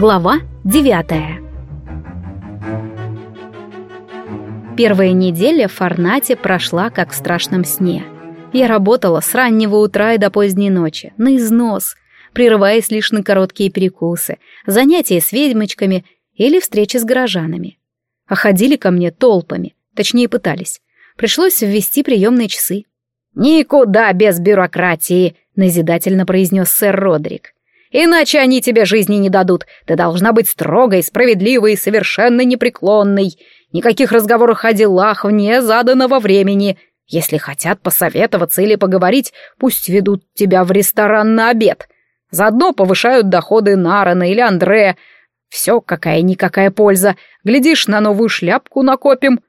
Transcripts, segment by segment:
Глава девятая Первая неделя в Фарнате прошла как в страшном сне. Я работала с раннего утра и до поздней ночи, на износ, прерываясь лишь на короткие перекусы, занятия с ведьмочками или встречи с горожанами. А ходили ко мне толпами, точнее пытались. Пришлось ввести приемные часы. «Никуда без бюрократии», — назидательно произнес сэр Родрик. «Иначе они тебе жизни не дадут. Ты должна быть строгой, справедливой и совершенно непреклонной. Никаких разговоров о делах вне заданного времени. Если хотят посоветоваться или поговорить, пусть ведут тебя в ресторан на обед. Заодно повышают доходы Нарана или Андрея. Все какая-никакая польза. Глядишь, на новую шляпку накопим».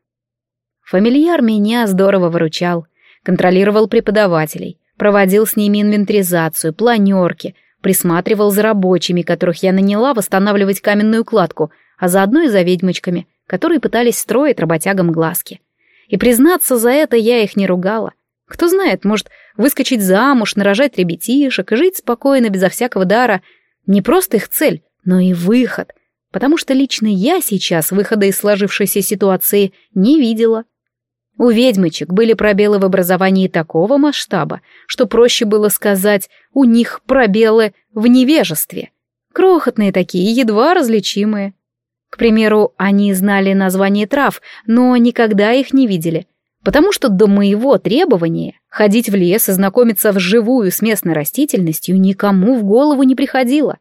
Фамильяр меня здорово выручал контролировал преподавателей, проводил с ними инвентаризацию, планерки, присматривал за рабочими, которых я наняла восстанавливать каменную кладку, а заодно и за ведьмочками, которые пытались строить работягам глазки. И признаться, за это я их не ругала. Кто знает, может, выскочить замуж, нарожать ребятишек и жить спокойно, безо всякого дара. Не просто их цель, но и выход. Потому что лично я сейчас выхода из сложившейся ситуации не видела. У ведьмочек были пробелы в образовании такого масштаба, что проще было сказать, у них пробелы в невежестве. Крохотные такие, едва различимые. К примеру, они знали название трав, но никогда их не видели, потому что до моего требования ходить в лес и знакомиться вживую с местной растительностью никому в голову не приходило.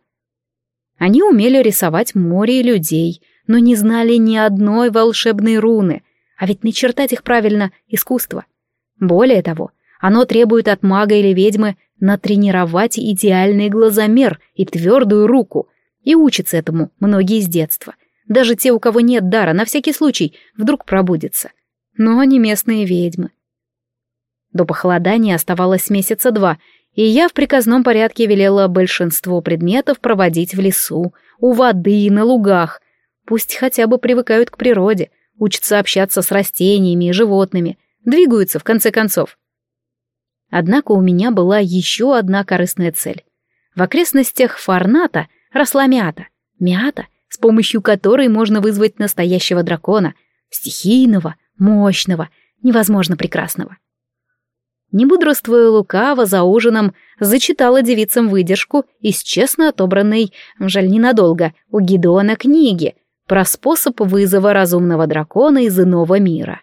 Они умели рисовать море и людей, но не знали ни одной волшебной руны, а ведь начертать их правильно — искусство. Более того, оно требует от мага или ведьмы натренировать идеальный глазомер и твердую руку, и учатся этому многие с детства. Даже те, у кого нет дара, на всякий случай, вдруг пробудятся. Но не местные ведьмы. До похолодания оставалось месяца два, и я в приказном порядке велела большинство предметов проводить в лесу, у воды, на лугах. Пусть хотя бы привыкают к природе, учатся общаться с растениями и животными, двигаются в конце концов. Однако у меня была еще одна корыстная цель. В окрестностях Фарната росла мята. Мята, с помощью которой можно вызвать настоящего дракона, стихийного, мощного, невозможно прекрасного. Не бодрствуя лукаво за ужином, зачитала девицам выдержку из честно отобранной, жаль ненадолго, у Гидеона книги — про способ вызова разумного дракона из иного мира.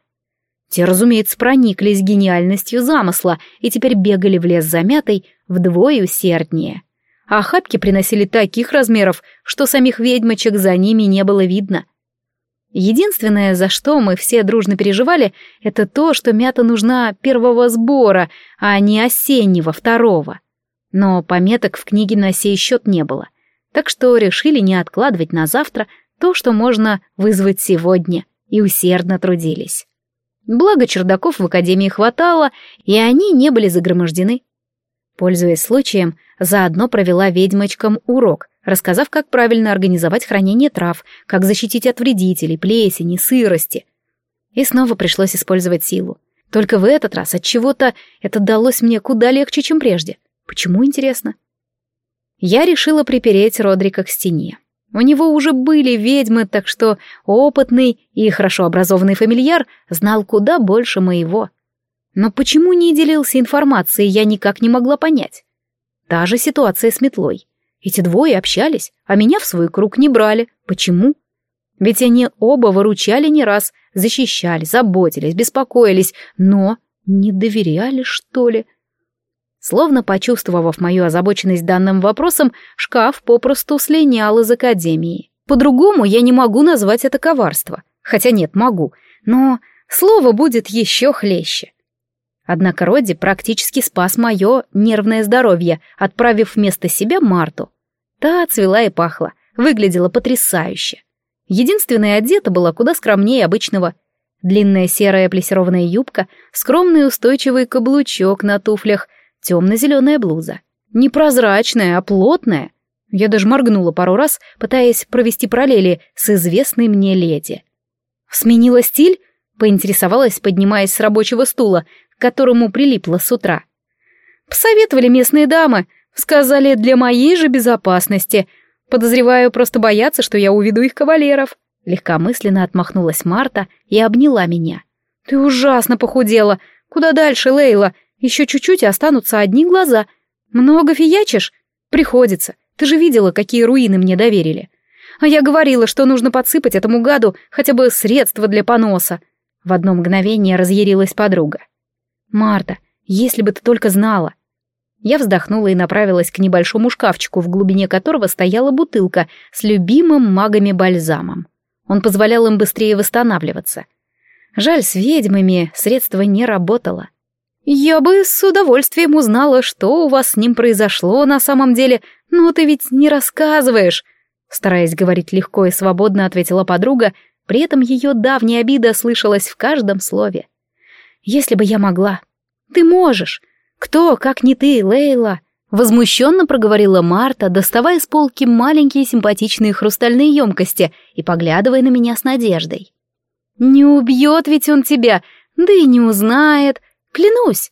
Те, разумеется, прониклись гениальностью замысла и теперь бегали в лес замятой вдвое усерднее. А охапки приносили таких размеров, что самих ведьмочек за ними не было видно. Единственное, за что мы все дружно переживали, это то, что мята нужна первого сбора, а не осеннего, второго. Но пометок в книге на сей счет не было, так что решили не откладывать на завтра, то, что можно вызвать сегодня, и усердно трудились. Благо чердаков в академии хватало, и они не были загромождены. Пользуясь случаем, заодно провела ведьмочкам урок, рассказав, как правильно организовать хранение трав, как защитить от вредителей, плесени, сырости. И снова пришлось использовать силу. Только в этот раз от чего-то это далось мне куда легче, чем прежде. Почему, интересно? Я решила припереть Родрика к стене. У него уже были ведьмы, так что опытный и хорошо образованный фамильяр знал куда больше моего. Но почему не делился информацией, я никак не могла понять. Та же ситуация с метлой. Эти двое общались, а меня в свой круг не брали. Почему? Ведь они оба выручали не раз, защищали, заботились, беспокоились, но не доверяли, что ли? Словно почувствовав мою озабоченность данным вопросом, шкаф попросту слинял из академии. По-другому я не могу назвать это коварство. Хотя нет, могу. Но слово будет еще хлеще. Однако Родди практически спас мое нервное здоровье, отправив вместо себя Марту. Та цвела и пахла, выглядела потрясающе. Единственная одета была куда скромнее обычного. Длинная серая плессированная юбка, скромный устойчивый каблучок на туфлях, темно-зеленая блуза. Не прозрачная, а плотная. Я даже моргнула пару раз, пытаясь провести параллели с известной мне леди. «Сменила стиль?» — поинтересовалась, поднимаясь с рабочего стула, к которому прилипла с утра. «Посоветовали местные дамы, сказали для моей же безопасности. Подозреваю, просто боятся, что я уведу их кавалеров. Легкомысленно отмахнулась Марта и обняла меня. Ты ужасно похудела. Куда дальше, Лейла? Еще чуть-чуть и останутся одни глаза. Много фиячишь? Приходится. Ты же видела, какие руины мне доверили. А я говорила, что нужно подсыпать этому гаду хотя бы средства для поноса. В одно мгновение разъярилась подруга. «Марта, если бы ты только знала!» Я вздохнула и направилась к небольшому шкафчику, в глубине которого стояла бутылка с любимым магами бальзамом. Он позволял им быстрее восстанавливаться. Жаль, с ведьмами средство не работало. Я бы с удовольствием узнала, что у вас с ним произошло на самом деле, но ты ведь не рассказываешь. Стараясь говорить легко и свободно, ответила подруга, при этом ее давняя обида слышалась в каждом слове. «Если бы я могла». «Ты можешь. Кто, как не ты, Лейла?» Возмущенно проговорила Марта, доставая с полки маленькие симпатичные хрустальные емкости и поглядывая на меня с надеждой. «Не убьет ведь он тебя, да и не узнает, клянусь!»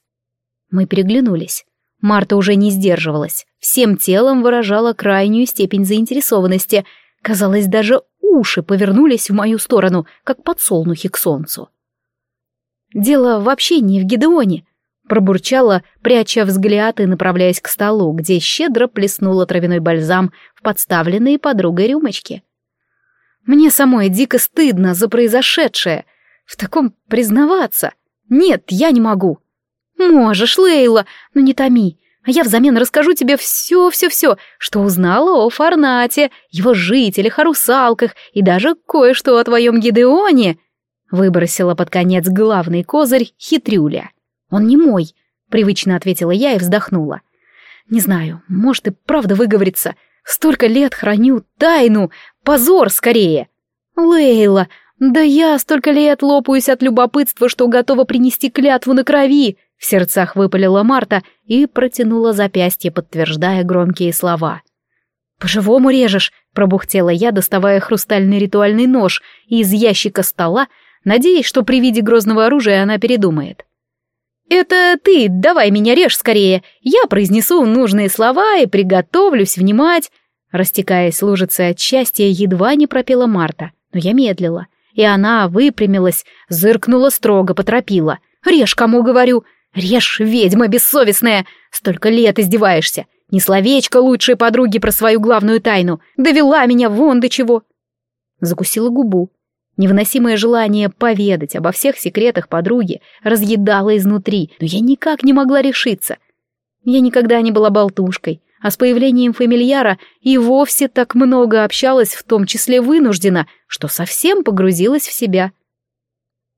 Мы переглянулись. Марта уже не сдерживалась, всем телом выражала крайнюю степень заинтересованности. Казалось, даже уши повернулись в мою сторону, как подсолнухи к солнцу. «Дело вообще не в Гедеоне», — пробурчала, пряча взгляд и направляясь к столу, где щедро плеснула травяной бальзам в подставленные подругой рюмочки. «Мне самой дико стыдно за произошедшее. В таком признаваться. Нет, я не могу». «Можешь, Лейла, но не томи. А я взамен расскажу тебе все-все-все, что узнала о Фарнате, его жителях, о русалках и даже кое-что о твоем Гидеоне», — выбросила под конец главный козырь хитрюля. «Он не мой», — привычно ответила я и вздохнула. «Не знаю, может и правда выговориться. Столько лет храню тайну. Позор скорее!» «Лейла, да я столько лет лопаюсь от любопытства, что готова принести клятву на крови!» В сердцах выпалила Марта и протянула запястье, подтверждая громкие слова. «По-живому режешь», — пробухтела я, доставая хрустальный ритуальный нож из ящика стола, надеясь, что при виде грозного оружия она передумает. «Это ты, давай меня режь скорее, я произнесу нужные слова и приготовлюсь внимать», растекаясь лужицей от счастья, едва не пропела Марта, но я медлила, и она выпрямилась, зыркнула строго, поторопила. «Режь, кому говорю, Режь, ведьма бессовестная! Столько лет издеваешься! Ни словечко лучшей подруги про свою главную тайну! Довела меня вон до чего!» Закусила губу. Невыносимое желание поведать обо всех секретах подруги разъедало изнутри, но я никак не могла решиться. Я никогда не была болтушкой, а с появлением фамильяра и вовсе так много общалась, в том числе вынуждена, что совсем погрузилась в себя.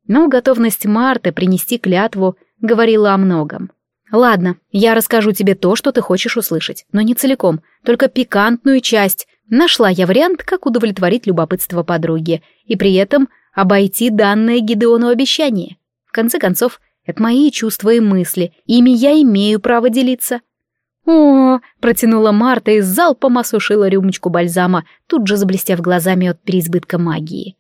Но готовность Марты принести клятву говорила о многом. «Ладно, я расскажу тебе то, что ты хочешь услышать, но не целиком, только пикантную часть. Нашла я вариант, как удовлетворить любопытство подруги, и при этом обойти данное Гидеону обещание. В конце концов, это мои чувства и мысли, ими я имею право делиться». «О!» — протянула Марта и залпом осушила рюмочку бальзама, тут же заблестев глазами от переизбытка магии.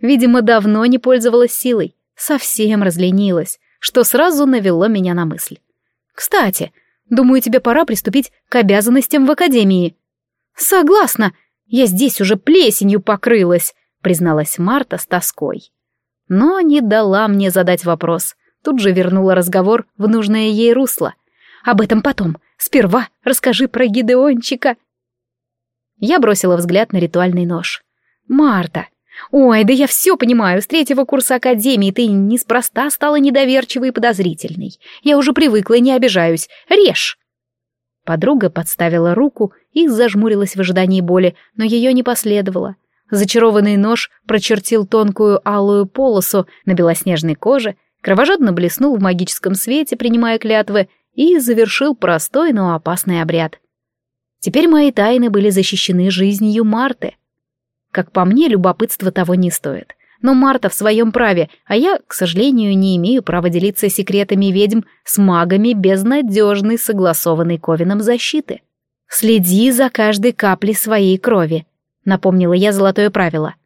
Видимо, давно не пользовалась силой, совсем разленилась, что сразу навело меня на мысль. «Кстати, думаю, тебе пора приступить к обязанностям в академии». «Согласна, я здесь уже плесенью покрылась», призналась Марта с тоской. Но не дала мне задать вопрос, тут же вернула разговор в нужное ей русло. «Об этом потом. Сперва расскажи про Гидеончика». Я бросила взгляд на ритуальный нож. «Марта, «Ой, да я все понимаю, с третьего курса академии ты неспроста стала недоверчивой и подозрительной. Я уже привыкла и не обижаюсь. Режь!» Подруга подставила руку и зажмурилась в ожидании боли, но ее не последовало. Зачарованный нож прочертил тонкую алую полосу на белоснежной коже, кровожадно блеснул в магическом свете, принимая клятвы, и завершил простой, но опасный обряд. Теперь мои тайны были защищены жизнью Марты — как по мне, любопытство того не стоит. Но Марта в своем праве, а я, к сожалению, не имею права делиться секретами ведьм с магами без надежной, согласованной Ковином защиты. «Следи за каждой каплей своей крови», — напомнила я золотое правило.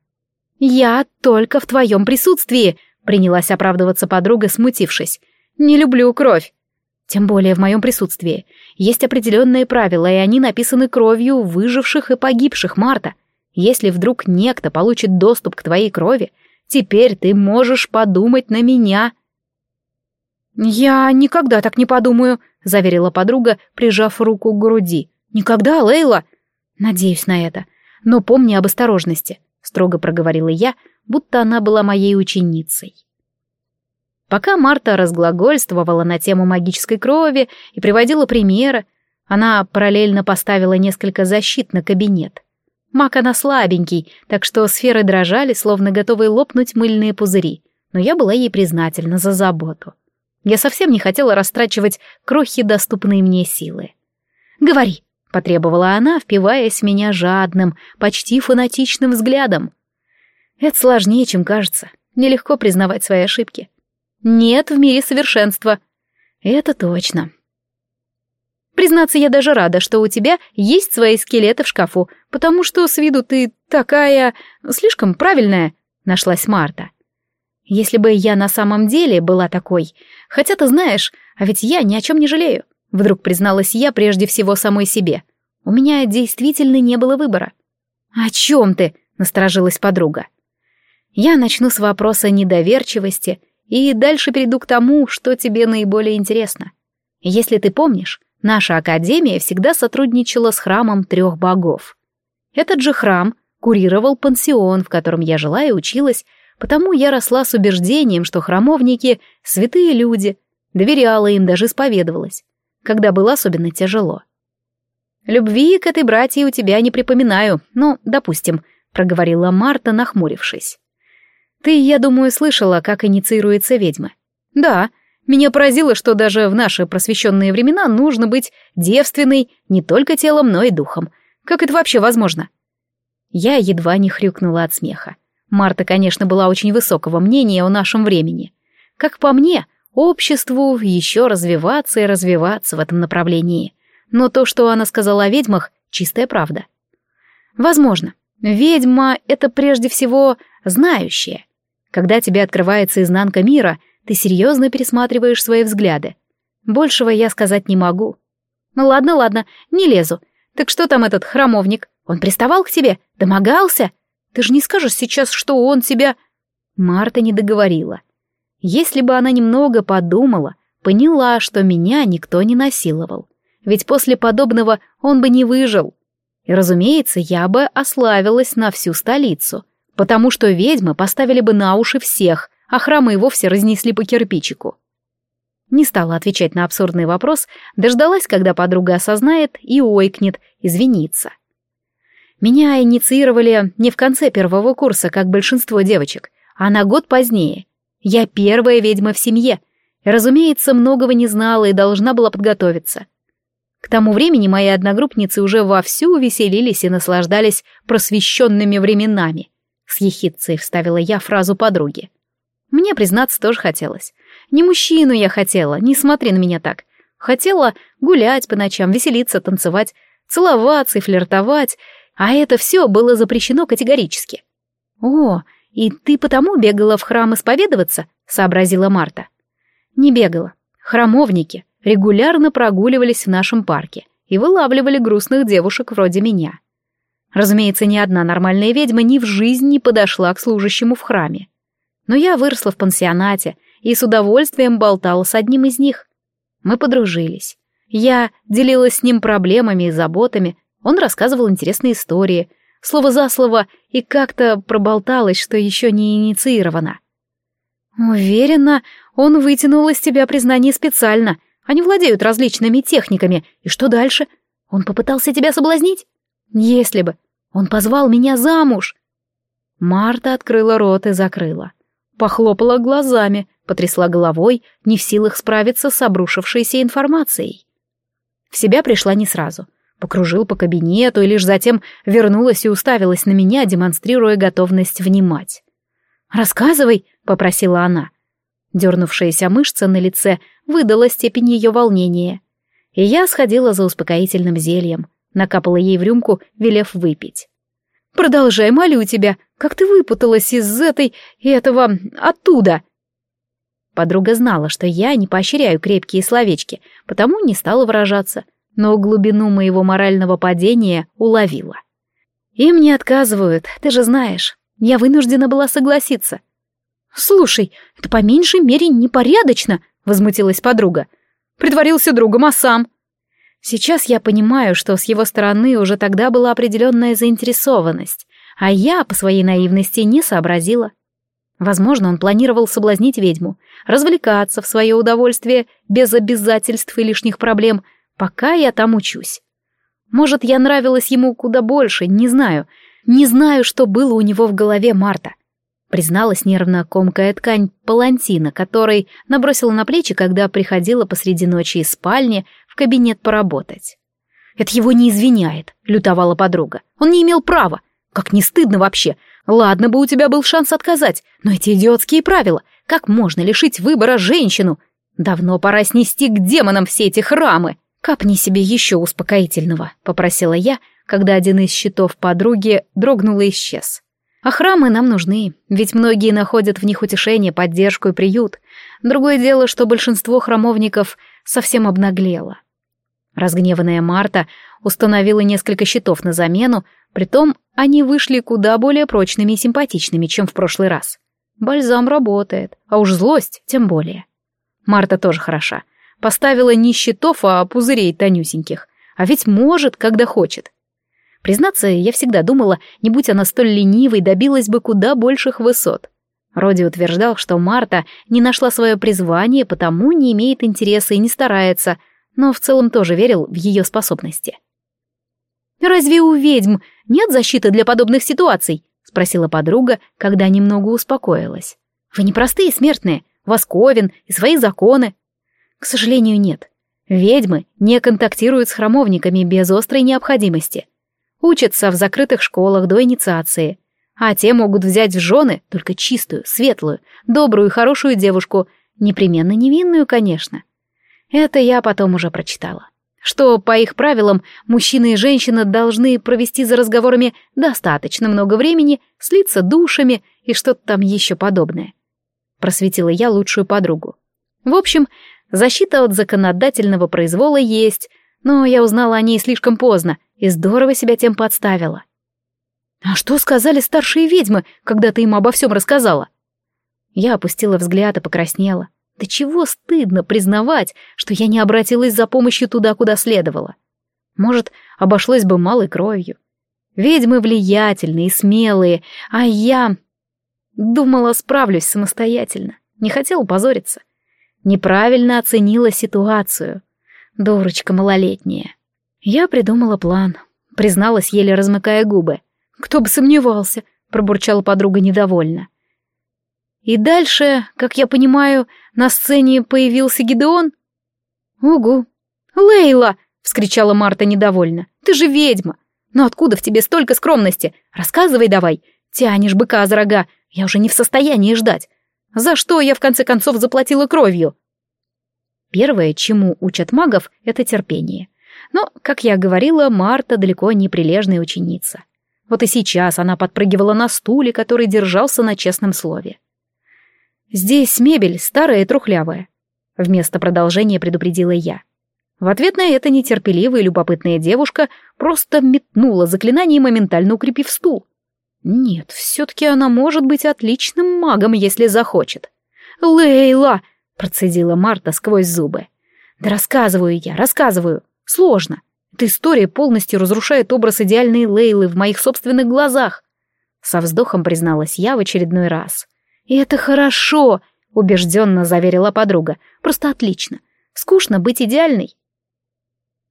«Я только в твоем присутствии», — принялась оправдываться подруга, смутившись. «Не люблю кровь». Тем более в моем присутствии. Есть определенные правила, и они написаны кровью выживших и погибших, Марта. Если вдруг некто получит доступ к твоей крови, теперь ты можешь подумать на меня. «Я никогда так не подумаю», — заверила подруга, прижав руку к груди. «Никогда, Лейла!» «Надеюсь на это. Но помни об осторожности», — строго проговорила я, будто она была моей ученицей. Пока Марта разглагольствовала на тему магической крови и приводила примеры, она параллельно поставила несколько защит на кабинет. Маг она слабенький, так что сферы дрожали, словно готовые лопнуть мыльные пузыри, но я была ей признательна за заботу. Я совсем не хотела растрачивать крохи доступные мне силы. «Говори», — потребовала она, впиваясь в меня жадным, почти фанатичным взглядом. «Это сложнее, чем кажется. Нелегко признавать свои ошибки. Нет в мире совершенства. Это точно. Признаться, я даже рада, что у тебя есть свои скелеты в шкафу, потому что с виду ты такая... слишком правильная, нашлась Марта. Если бы я на самом деле была такой... Хотя ты знаешь, а ведь я ни о чем не жалею. Вдруг призналась я прежде всего самой себе. У меня действительно не было выбора. «О чем ты?» — насторожилась подруга. Я начну с вопроса недоверчивости и дальше перейду к тому, что тебе наиболее интересно. Если ты помнишь, наша академия всегда сотрудничала с храмом трех богов. Этот же храм курировал пансион, в котором я жила и училась, потому я росла с убеждением, что храмовники — святые люди, доверяла им, даже исповедовалась, когда было особенно тяжело. «Любви к этой братье у тебя не припоминаю, ну, допустим», — проговорила Марта, нахмурившись. Ты, я думаю, слышала, как инициируется ведьма. Да, меня поразило, что даже в наши просвещенные времена нужно быть девственной не только телом, но и духом. Как это вообще возможно? Я едва не хрюкнула от смеха. Марта, конечно, была очень высокого мнения о нашем времени. Как по мне, обществу еще развиваться и развиваться в этом направлении. Но то, что она сказала о ведьмах, чистая правда. Возможно, ведьма — это прежде всего знающая, когда тебе открывается изнанка мира, ты серьезно пересматриваешь свои взгляды. Большего я сказать не могу. Ну ладно, ладно, не лезу. Так что там этот храмовник? Он приставал к тебе? Домогался? Ты же не скажешь сейчас, что он тебя... Марта не договорила. Если бы она немного подумала, поняла, что меня никто не насиловал. Ведь после подобного он бы не выжил. И, разумеется, я бы ославилась на всю столицу — потому что ведьмы поставили бы на уши всех, а храмы и вовсе разнесли по кирпичику. Не стала отвечать на абсурдный вопрос, дождалась, когда подруга осознает и ойкнет, извинится. Меня инициировали не в конце первого курса, как большинство девочек, а на год позднее. Я первая ведьма в семье, разумеется, многого не знала и должна была подготовиться. К тому времени мои одногруппницы уже вовсю веселились и наслаждались просвещенными временами — с ехидцей вставила я фразу подруги. Мне, признаться, тоже хотелось. Не мужчину я хотела, не смотри на меня так. Хотела гулять по ночам, веселиться, танцевать, целоваться и флиртовать, а это все было запрещено категорически. «О, и ты потому бегала в храм исповедоваться?» — сообразила Марта. «Не бегала. Храмовники регулярно прогуливались в нашем парке и вылавливали грустных девушек вроде меня. Разумеется, ни одна нормальная ведьма ни в жизни не подошла к служащему в храме. Но я выросла в пансионате и с удовольствием болтала с одним из них. Мы подружились. Я делилась с ним проблемами и заботами, он рассказывал интересные истории, слово за слово, и как-то проболталась, что еще не инициировано. Уверена, он вытянул из тебя признание специально. Они владеют различными техниками. И что дальше? Он попытался тебя соблазнить? Если бы. Он позвал меня замуж!» Марта открыла рот и закрыла. Похлопала глазами, потрясла головой, не в силах справиться с обрушившейся информацией. В себя пришла не сразу. Покружил по кабинету и лишь затем вернулась и уставилась на меня, демонстрируя готовность внимать. «Рассказывай», — попросила она. Дернувшаяся мышца на лице выдала степень ее волнения. И я сходила за успокоительным зельем, накапала ей в рюмку, велев выпить. «Продолжай, молю тебя, как ты выпуталась из этой... этого... оттуда?» Подруга знала, что я не поощряю крепкие словечки, потому не стала выражаться, но глубину моего морального падения уловила. Им не отказывают, ты же знаешь. Я вынуждена была согласиться. «Слушай, это по меньшей мере непорядочно», — возмутилась подруга. «Притворился другом, а сам?» Сейчас я понимаю, что с его стороны уже тогда была определенная заинтересованность, а я по своей наивности не сообразила. Возможно, он планировал соблазнить ведьму, развлекаться в свое удовольствие, без обязательств и лишних проблем, пока я там учусь. Может, я нравилась ему куда больше, не знаю. Не знаю, что было у него в голове Марта. Призналась нервно комкая ткань палантина, который набросила на плечи, когда приходила посреди ночи из спальни кабинет поработать. «Это его не извиняет», — лютовала подруга. «Он не имел права. Как не стыдно вообще. Ладно бы у тебя был шанс отказать, но эти идиотские правила. Как можно лишить выбора женщину? Давно пора снести к демонам все эти храмы». «Капни себе еще успокоительного», — попросила я, когда один из щитов подруги дрогнул и исчез. «А храмы нам нужны, ведь многие находят в них утешение, поддержку и приют. Другое дело, что большинство храмовников совсем обнаглело». Разгневанная Марта установила несколько щитов на замену, притом они вышли куда более прочными и симпатичными, чем в прошлый раз. Бальзам работает, а уж злость тем более. Марта тоже хороша — Поставила не щитов, а пузырей тонюсеньких. А ведь может, когда хочет. Признаться, я всегда думала, не будь она столь ленивой, добилась бы куда больших высот. Роди утверждал, что Марта не нашла свое призвание, потому не имеет интереса и не старается, но в целом тоже верил в ее способности. «Разве у ведьм нет защиты для подобных ситуаций?» — спросила подруга, когда немного успокоилась. «Вы не простые смертные, у и свои законы. К сожалению, нет. Ведьмы не контактируют с храмовниками без острой необходимости. Учатся в закрытых школах до инициации. А те могут взять в жены только чистую, светлую, добрую и хорошую девушку, непременно невинную, конечно. Это я потом уже прочитала. Что, по их правилам, мужчина и женщина должны провести за разговорами достаточно много времени, слиться душами и что-то там еще подобное. Просветила я лучшую подругу. В общем, Защита от законодательного произвола есть, но я узнала о ней слишком поздно и здорово себя тем подставила. «А что сказали старшие ведьмы, когда ты им обо всем рассказала?» Я опустила взгляд и покраснела. Да чего стыдно признавать, что я не обратилась за помощью туда, куда следовало. Может, обошлось бы малой кровью. Ведьмы влиятельные и смелые, а я... Думала, справлюсь самостоятельно. Не хотела позориться неправильно оценила ситуацию. Дурочка малолетняя. Я придумала план, призналась, еле размыкая губы. «Кто бы сомневался», — пробурчала подруга недовольно. И дальше, как я понимаю, на сцене появился Гидеон? «Угу». «Лейла!» — вскричала Марта недовольно. «Ты же ведьма! Но откуда в тебе столько скромности? Рассказывай давай! Тянешь быка за рога, я уже не в состоянии ждать. За что я в конце концов заплатила кровью? Первое, чему учат магов, это терпение. Но, как я говорила, Марта далеко не прилежная ученица. Вот и сейчас она подпрыгивала на стуле, который держался на честном слове. «Здесь мебель старая и трухлявая», — вместо продолжения предупредила я. В ответ на это нетерпеливая и любопытная девушка просто метнула заклинание, моментально укрепив стул. Нет, все-таки она может быть отличным магом, если захочет. «Лейла!» — процедила Марта сквозь зубы. «Да рассказываю я, рассказываю. Сложно. Эта история полностью разрушает образ идеальной Лейлы в моих собственных глазах». Со вздохом призналась я в очередной раз. «И это хорошо!» — убежденно заверила подруга. «Просто отлично. Скучно быть идеальной».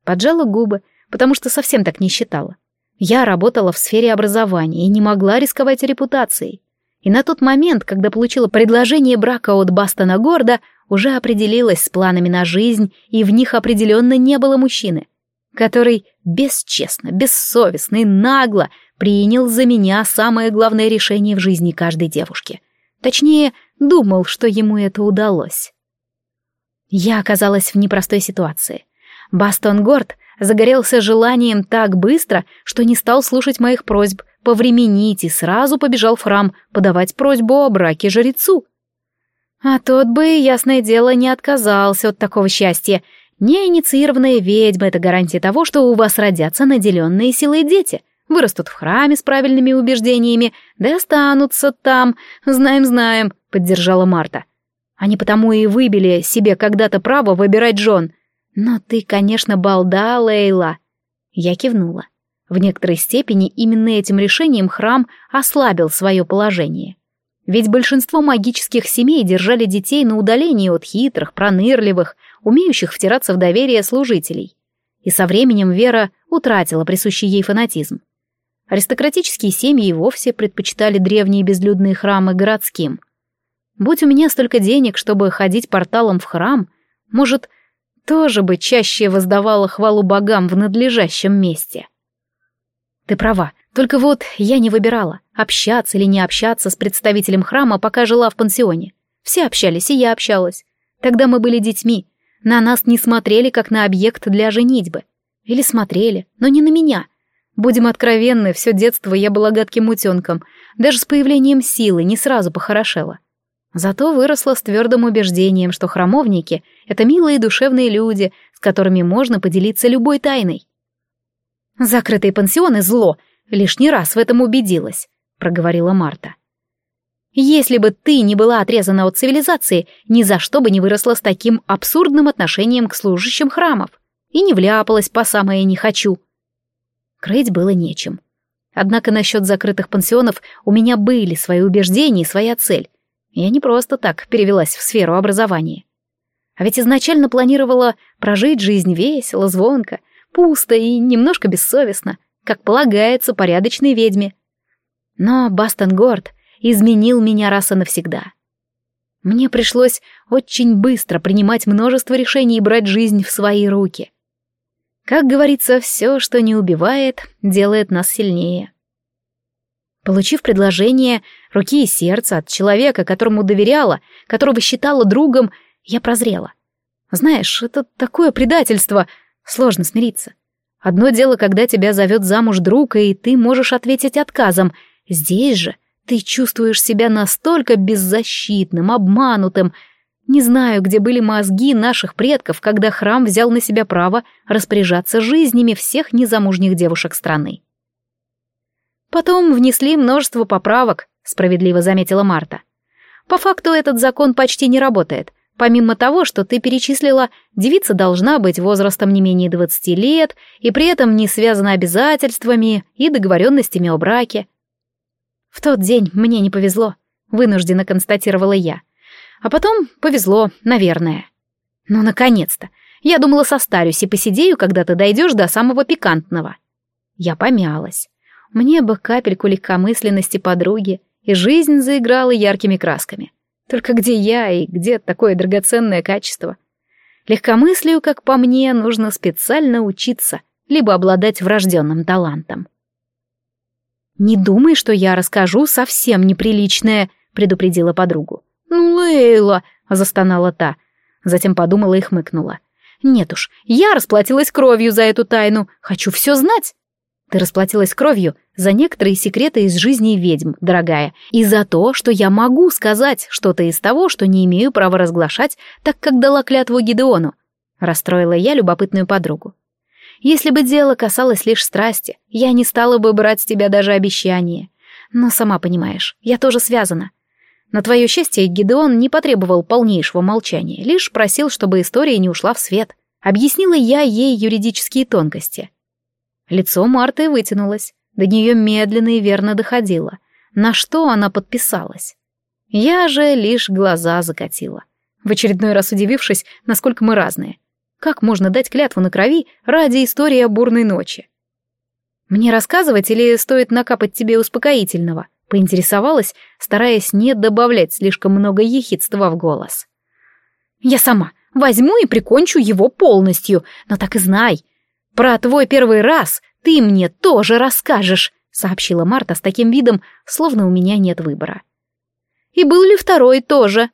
Поджала губы, потому что совсем так не считала. Я работала в сфере образования и не могла рисковать репутацией. И на тот момент, когда получила предложение брака от Бастона Горда, уже определилась с планами на жизнь, и в них определенно не было мужчины, который бесчестно, бессовестно и нагло принял за меня самое главное решение в жизни каждой девушки. Точнее, думал, что ему это удалось. Я оказалась в непростой ситуации. Бастон Горд загорелся желанием так быстро, что не стал слушать моих просьб повременить и сразу побежал в храм подавать просьбу о браке жрецу. А тот бы, ясное дело, не отказался от такого счастья. Неинициированная ведьма — это гарантия того, что у вас родятся наделенные силой дети, вырастут в храме с правильными убеждениями, да останутся там. Знаем-знаем, — поддержала Марта. Они потому и выбили себе когда-то право выбирать жен. Но ты, конечно, балда, Лейла. Я кивнула. В некоторой степени именно этим решением храм ослабил свое положение. Ведь большинство магических семей держали детей на удалении от хитрых, пронырливых, умеющих втираться в доверие служителей. И со временем Вера утратила присущий ей фанатизм. Аристократические семьи и вовсе предпочитали древние безлюдные храмы городским. Будь у меня столько денег, чтобы ходить порталом в храм, может, тоже бы чаще воздавала хвалу богам в надлежащем месте. Ты права, только вот я не выбирала, общаться или не общаться с представителем храма, пока жила в пансионе. Все общались, и я общалась. Тогда мы были детьми. На нас не смотрели, как на объект для женитьбы. Или смотрели, но не на меня. Будем откровенны, все детство я была гадким утенком. Даже с появлением силы не сразу похорошела. Зато выросла с твердым убеждением, что храмовники — это милые душевные люди, с которыми можно поделиться любой тайной. «Закрытые пансионы — зло, лишний раз в этом убедилась», — проговорила Марта. «Если бы ты не была отрезана от цивилизации, ни за что бы не выросла с таким абсурдным отношением к служащим храмов и не вляпалась по самое «не хочу». Крыть было нечем. Однако насчет закрытых пансионов у меня были свои убеждения и своя цель. Я не просто так перевелась в сферу образования. А ведь изначально планировала прожить жизнь весело, звонко, пусто и немножко бессовестно, как полагается порядочной ведьме. Но Бастенгорд изменил меня раз и навсегда. Мне пришлось очень быстро принимать множество решений и брать жизнь в свои руки. Как говорится, все, что не убивает, делает нас сильнее. Получив предложение руки и сердца от человека, которому доверяла, которого считала другом, я прозрела. Знаешь, это такое предательство, сложно смириться. Одно дело, когда тебя зовет замуж друг, и ты можешь ответить отказом. Здесь же ты чувствуешь себя настолько беззащитным, обманутым. Не знаю, где были мозги наших предков, когда храм взял на себя право распоряжаться жизнями всех незамужних девушек страны. Потом внесли множество поправок, справедливо заметила Марта. По факту этот закон почти не работает. Помимо того, что ты перечислила, девица должна быть возрастом не менее 20 лет и при этом не связана обязательствами и договоренностями о браке. В тот день мне не повезло, вынужденно констатировала я. А потом повезло, наверное. Ну, наконец-то. Я думала, состарюсь и посидею, когда ты дойдешь до самого пикантного. Я помялась. Мне бы капельку легкомысленности подруги, и жизнь заиграла яркими красками. Только где я и где такое драгоценное качество? Легкомыслию, как по мне, нужно специально учиться, либо обладать врожденным талантом. «Не думай, что я расскажу совсем неприличное», — предупредила подругу. «Ну, Лейла», — застонала та. Затем подумала и хмыкнула. «Нет уж, я расплатилась кровью за эту тайну. Хочу все знать». Ты расплатилась кровью за некоторые секреты из жизни ведьм, дорогая, и за то, что я могу сказать что-то из того, что не имею права разглашать, так как дала клятву Гидеону. Расстроила я любопытную подругу. Если бы дело касалось лишь страсти, я не стала бы брать с тебя даже обещание. Но сама понимаешь, я тоже связана. На твое счастье, Гидеон не потребовал полнейшего молчания, лишь просил, чтобы история не ушла в свет. Объяснила я ей юридические тонкости. Лицо Марты вытянулось, до нее медленно и верно доходило. На что она подписалась? Я же лишь глаза закатила, в очередной раз удивившись, насколько мы разные. Как можно дать клятву на крови ради истории о бурной ночи? Мне рассказывать или стоит накапать тебе успокоительного? Поинтересовалась, стараясь не добавлять слишком много ехидства в голос. Я сама возьму и прикончу его полностью, но так и знай, «Про твой первый раз ты мне тоже расскажешь», — сообщила Марта с таким видом, словно у меня нет выбора. «И был ли второй тоже?»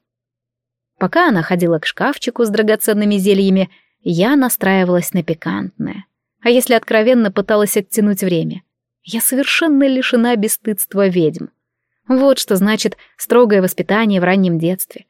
Пока она ходила к шкафчику с драгоценными зельями, я настраивалась на пикантное. А если откровенно пыталась оттянуть время? Я совершенно лишена бесстыдства ведьм. Вот что значит строгое воспитание в раннем детстве.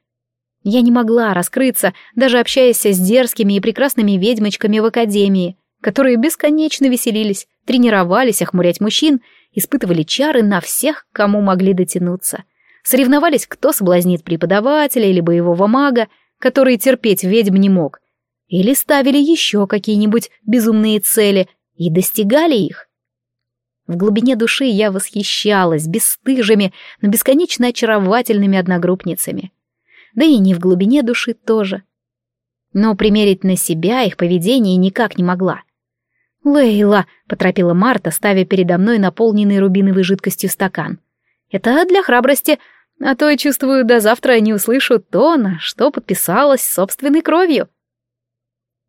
Я не могла раскрыться, даже общаясь с дерзкими и прекрасными ведьмочками в академии, которые бесконечно веселились, тренировались охмурять мужчин, испытывали чары на всех, кому могли дотянуться. Соревновались, кто соблазнит преподавателя или боевого мага, который терпеть ведьм не мог. Или ставили еще какие-нибудь безумные цели и достигали их. В глубине души я восхищалась бесстыжими, но бесконечно очаровательными одногруппницами да и не в глубине души тоже. Но примерить на себя их поведение никак не могла. «Лейла», — поторопила Марта, ставя передо мной наполненный рубиновой жидкостью стакан. «Это для храбрости, а то, я чувствую, до завтра не услышу то, на что подписалась собственной кровью».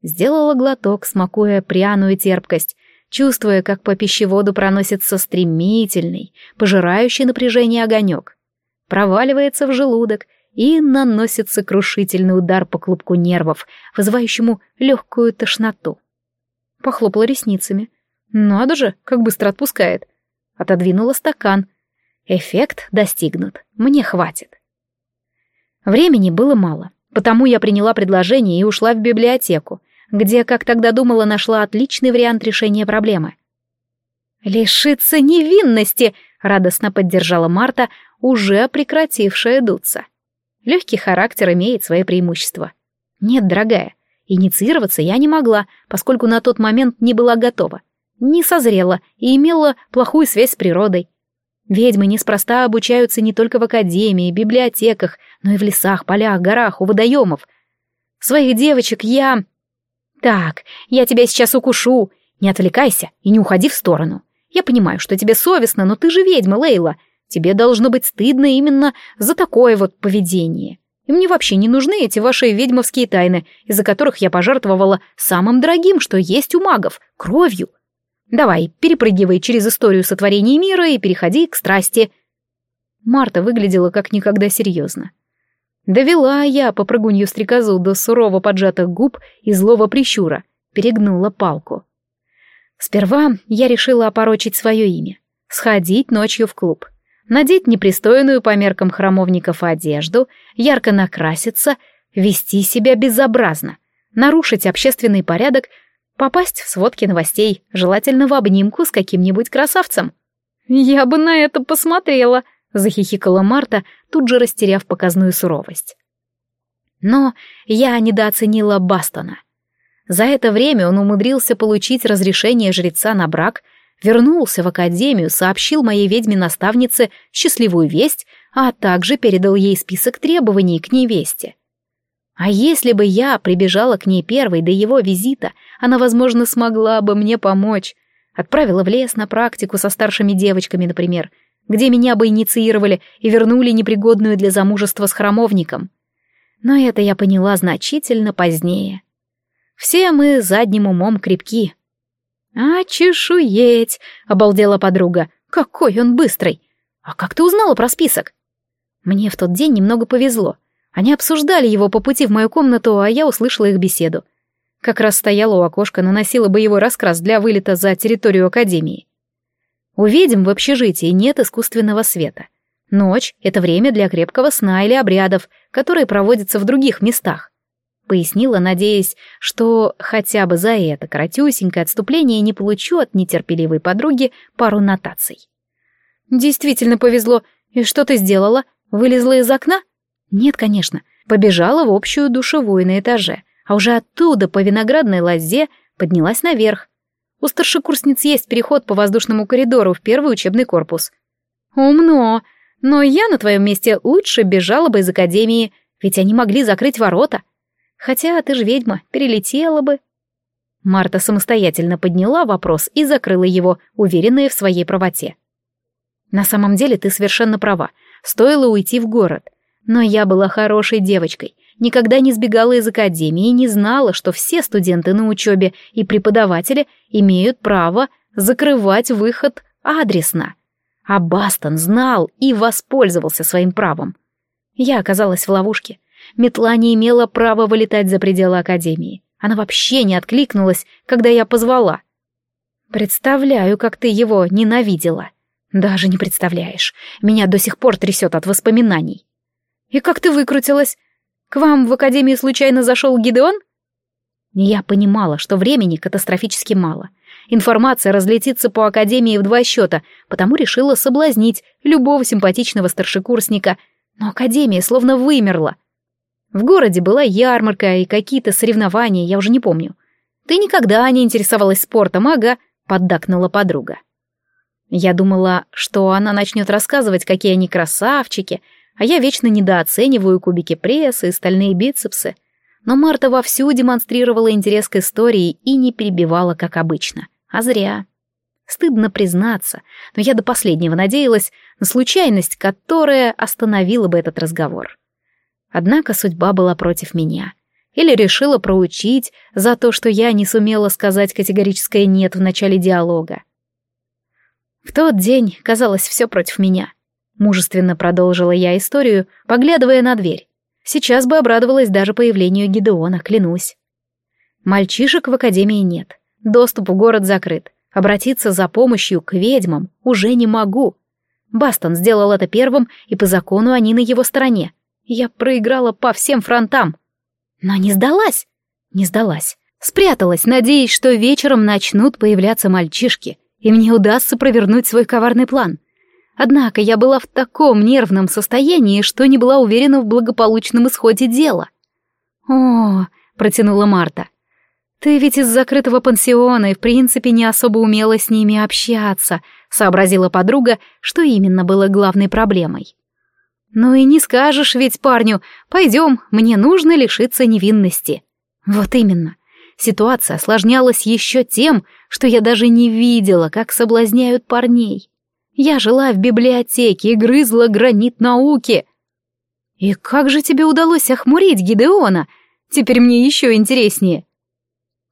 Сделала глоток, смакуя пряную терпкость, чувствуя, как по пищеводу проносится стремительный, пожирающий напряжение огонек. Проваливается в желудок и наносит сокрушительный удар по клубку нервов, вызывающему легкую тошноту. Похлопала ресницами. Надо же, как быстро отпускает. Отодвинула стакан. Эффект достигнут. Мне хватит. Времени было мало, потому я приняла предложение и ушла в библиотеку, где, как тогда думала, нашла отличный вариант решения проблемы. «Лишиться невинности!» — радостно поддержала Марта, уже прекратившая дуться. Легкий характер имеет свои преимущества. Нет, дорогая, инициироваться я не могла, поскольку на тот момент не была готова. Не созрела и имела плохую связь с природой. Ведьмы неспроста обучаются не только в академии, библиотеках, но и в лесах, полях, горах, у водоемов. Своих девочек я... Так, я тебя сейчас укушу. Не отвлекайся и не уходи в сторону. Я понимаю, что тебе совестно, но ты же ведьма, Лейла. Тебе должно быть стыдно именно за такое вот поведение. И мне вообще не нужны эти ваши ведьмовские тайны, из-за которых я пожертвовала самым дорогим, что есть у магов — кровью. Давай, перепрыгивай через историю сотворения мира и переходи к страсти. Марта выглядела как никогда серьезно. Довела я по прыгунью стрекозу до сурово поджатых губ и злого прищура, перегнула палку. Сперва я решила опорочить свое имя, сходить ночью в клуб надеть непристойную по меркам храмовников одежду, ярко накраситься, вести себя безобразно, нарушить общественный порядок, попасть в сводки новостей, желательно в обнимку с каким-нибудь красавцем. «Я бы на это посмотрела», — захихикала Марта, тут же растеряв показную суровость. Но я недооценила Бастона. За это время он умудрился получить разрешение жреца на брак вернулся в академию, сообщил моей ведьме-наставнице счастливую весть, а также передал ей список требований к невесте. А если бы я прибежала к ней первой до его визита, она, возможно, смогла бы мне помочь. Отправила в лес на практику со старшими девочками, например, где меня бы инициировали и вернули непригодную для замужества с храмовником. Но это я поняла значительно позднее. Все мы задним умом крепки, «А, чешуеть!» — обалдела подруга. «Какой он быстрый! А как ты узнала про список?» Мне в тот день немного повезло. Они обсуждали его по пути в мою комнату, а я услышала их беседу. Как раз стояла у окошка, наносила боевой раскрас для вылета за территорию Академии. У ведьм в общежитии нет искусственного света. Ночь — это время для крепкого сна или обрядов, которые проводятся в других местах пояснила, надеясь, что хотя бы за это коротюсенькое отступление не получу от нетерпеливой подруги пару нотаций. «Действительно повезло. И что ты сделала? Вылезла из окна?» «Нет, конечно. Побежала в общую душевую на этаже, а уже оттуда по виноградной лозе поднялась наверх. У старшекурсниц есть переход по воздушному коридору в первый учебный корпус». «Умно. Но я на твоем месте лучше бежала бы из академии, ведь они могли закрыть ворота». Хотя ты же ведьма, перелетела бы. Марта самостоятельно подняла вопрос и закрыла его, уверенная в своей правоте. На самом деле ты совершенно права. Стоило уйти в город. Но я была хорошей девочкой, никогда не сбегала из академии и не знала, что все студенты на учебе и преподаватели имеют право закрывать выход адресно. А Бастон знал и воспользовался своим правом. Я оказалась в ловушке. Метла не имела права вылетать за пределы Академии. Она вообще не откликнулась, когда я позвала. Представляю, как ты его ненавидела. Даже не представляешь. Меня до сих пор трясет от воспоминаний. И как ты выкрутилась? К вам в академию случайно зашел Гидеон? Я понимала, что времени катастрофически мало. Информация разлетится по академии в два счета, потому решила соблазнить любого симпатичного старшекурсника, но академия словно вымерла. В городе была ярмарка и какие-то соревнования, я уже не помню. Ты никогда не интересовалась спортом, ага, поддакнула подруга. Я думала, что она начнет рассказывать, какие они красавчики, а я вечно недооцениваю кубики пресса и стальные бицепсы. Но Марта вовсю демонстрировала интерес к истории и не перебивала, как обычно. А зря. Стыдно признаться, но я до последнего надеялась на случайность, которая остановила бы этот разговор. Однако судьба была против меня. Или решила проучить за то, что я не сумела сказать категорическое «нет» в начале диалога. В тот день казалось все против меня. Мужественно продолжила я историю, поглядывая на дверь. Сейчас бы обрадовалась даже появлению Гидеона, клянусь. Мальчишек в академии нет. Доступ в город закрыт. Обратиться за помощью к ведьмам уже не могу. Бастон сделал это первым, и по закону они на его стороне. Я проиграла по всем фронтам. Но не сдалась. Не сдалась. Спряталась, надеясь, что вечером начнут появляться мальчишки и мне удастся провернуть свой коварный план. Однако я была в таком нервном состоянии, что не была уверена в благополучном исходе дела. «О», — протянула Марта, — «ты ведь из закрытого пансиона и, в принципе, не особо умела с ними общаться», — сообразила подруга, что именно было главной проблемой. «Ну и не скажешь ведь парню, пойдем, мне нужно лишиться невинности». «Вот именно. Ситуация осложнялась еще тем, что я даже не видела, как соблазняют парней. Я жила в библиотеке и грызла гранит науки. И как же тебе удалось охмурить Гидеона? Теперь мне еще интереснее.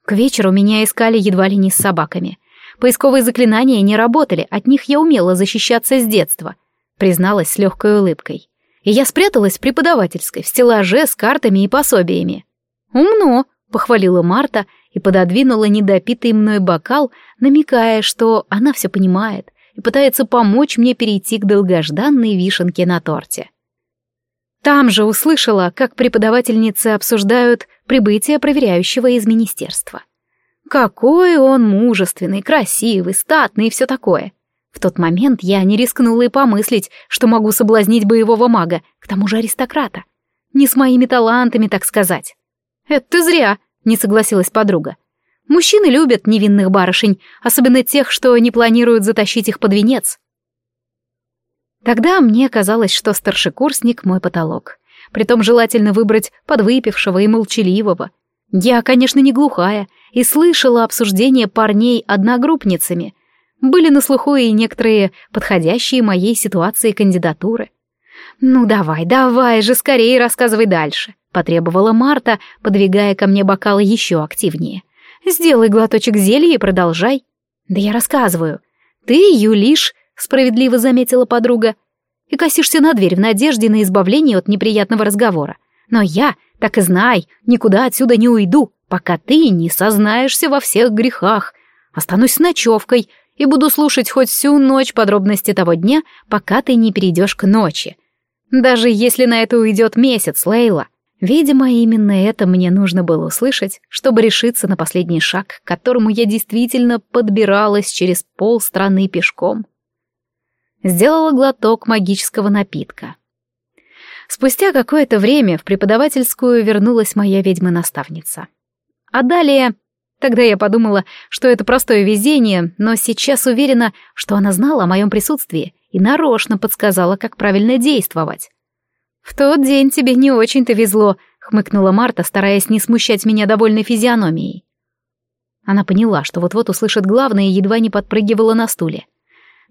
К вечеру меня искали едва ли не с собаками. Поисковые заклинания не работали, от них я умела защищаться с детства, призналась с легкой улыбкой. И я спряталась в преподавательской, в стеллаже с картами и пособиями. Умно, похвалила Марта и пододвинула недопитый мной бокал, намекая, что она все понимает и пытается помочь мне перейти к долгожданной вишенке на торте. Там же услышала, как преподавательницы обсуждают прибытие проверяющего из министерства. Какой он мужественный, красивый, статный и все такое. В тот момент я не рискнула и помыслить, что могу соблазнить боевого мага, к тому же аристократа. Не с моими талантами, так сказать. «Это ты зря», — не согласилась подруга. «Мужчины любят невинных барышень, особенно тех, что не планируют затащить их под венец». Тогда мне казалось, что старшекурсник — мой потолок. Притом желательно выбрать подвыпившего и молчаливого. Я, конечно, не глухая, и слышала обсуждение парней одногруппницами. Были на слуху и некоторые подходящие моей ситуации кандидатуры. «Ну давай, давай же, скорее рассказывай дальше», — потребовала Марта, подвигая ко мне бокал еще активнее. «Сделай глоточек зелья и продолжай». «Да я рассказываю. Ты юлишь», — справедливо заметила подруга, «и косишься на дверь в надежде на избавление от неприятного разговора. Но я, так и знай, никуда отсюда не уйду, пока ты не сознаешься во всех грехах. Останусь с ночевкой и буду слушать хоть всю ночь подробности того дня, пока ты не перейдешь к ночи. Даже если на это уйдет месяц, Лейла. Видимо, именно это мне нужно было услышать, чтобы решиться на последний шаг, к которому я действительно подбиралась через полстраны пешком. Сделала глоток магического напитка. Спустя какое-то время в преподавательскую вернулась моя ведьма-наставница. А далее... Тогда я подумала, что это простое везение, но сейчас уверена, что она знала о моем присутствии и нарочно подсказала, как правильно действовать. «В тот день тебе не очень-то везло», — хмыкнула Марта, стараясь не смущать меня довольной физиономией. Она поняла, что вот-вот услышит главное и едва не подпрыгивала на стуле.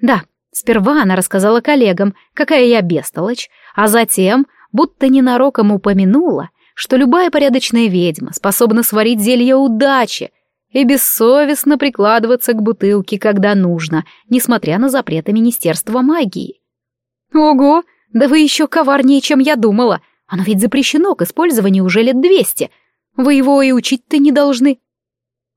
Да, сперва она рассказала коллегам, какая я бестолочь, а затем, будто ненароком упомянула, что любая порядочная ведьма способна сварить зелье удачи и бессовестно прикладываться к бутылке, когда нужно, несмотря на запреты Министерства магии. «Ого!» Да вы еще коварнее, чем я думала. Оно ведь запрещено к использованию уже лет двести. Вы его и учить-то не должны.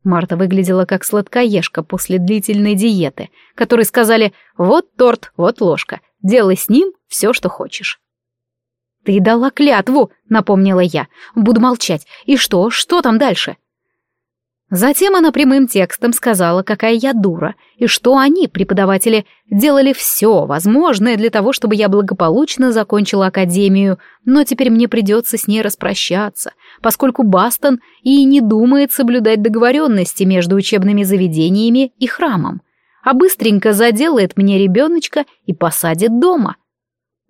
Марта выглядела как сладкоежка после длительной диеты, которой сказали «вот торт, вот ложка, делай с ним все, что хочешь». «Ты дала клятву», — напомнила я. «Буду молчать. И что? Что там дальше?» Затем она прямым текстом сказала, какая я дура, и что они, преподаватели, делали все возможное для того, чтобы я благополучно закончила академию, но теперь мне придется с ней распрощаться, поскольку Бастон и не думает соблюдать договоренности между учебными заведениями и храмом, а быстренько заделает мне ребеночка и посадит дома.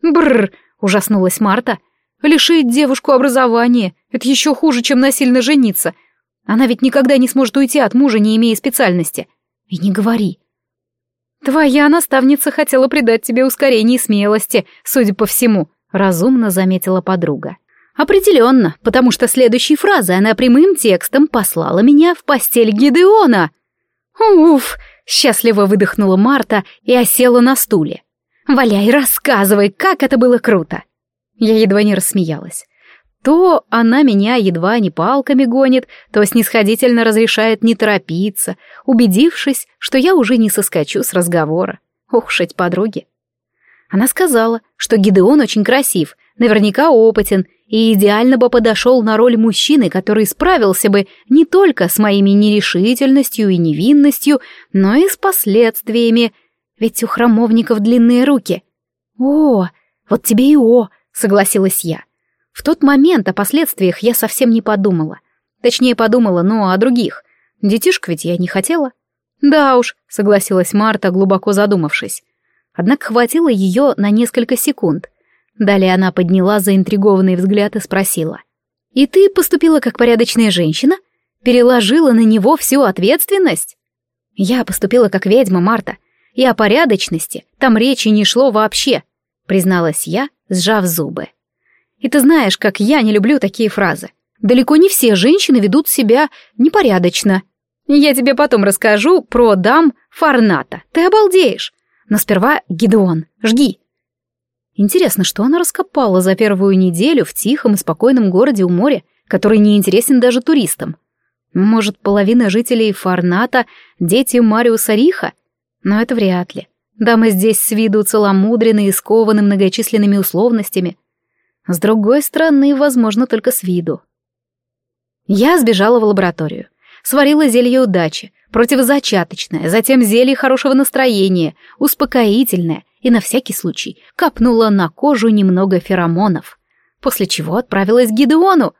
Бррр, ужаснулась Марта. Лишить девушку образования — это еще хуже, чем насильно жениться — она ведь никогда не сможет уйти от мужа, не имея специальности. И не говори. Твоя наставница хотела придать тебе ускорение и смелости, судя по всему, разумно заметила подруга. Определенно, потому что следующей фразой она прямым текстом послала меня в постель Гидеона. Уф, счастливо выдохнула Марта и осела на стуле. Валяй, рассказывай, как это было круто. Я едва не рассмеялась. То она меня едва не палками гонит, то снисходительно разрешает не торопиться, убедившись, что я уже не соскочу с разговора. Ох, шить подруги. Она сказала, что Гидеон очень красив, наверняка опытен и идеально бы подошел на роль мужчины, который справился бы не только с моими нерешительностью и невинностью, но и с последствиями, ведь у храмовников длинные руки. «О, вот тебе и о», — согласилась я. В тот момент о последствиях я совсем не подумала. Точнее, подумала, но о других. Детишек ведь я не хотела. Да уж, согласилась Марта, глубоко задумавшись. Однако хватило ее на несколько секунд. Далее она подняла заинтригованный взгляд и спросила. «И ты поступила как порядочная женщина? Переложила на него всю ответственность?» «Я поступила как ведьма, Марта, и о порядочности там речи не шло вообще», призналась я, сжав зубы. И ты знаешь, как я не люблю такие фразы. Далеко не все женщины ведут себя непорядочно. Я тебе потом расскажу про дам Фарната. Ты обалдеешь. Но сперва Гидеон, жги. Интересно, что она раскопала за первую неделю в тихом и спокойном городе у моря, который не интересен даже туристам. Может, половина жителей Фарната — дети Мариуса Риха? Но это вряд ли. Дамы здесь с виду целомудренные и скованы многочисленными условностями. С другой стороны, возможно, только с виду. Я сбежала в лабораторию. Сварила зелье удачи, противозачаточное, затем зелье хорошего настроения, успокоительное и на всякий случай капнула на кожу немного феромонов, после чего отправилась к Гидеону.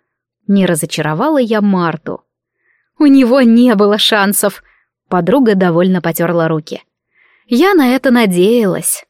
Не разочаровала я Марту. У него не было шансов. Подруга довольно потерла руки. Я на это надеялась.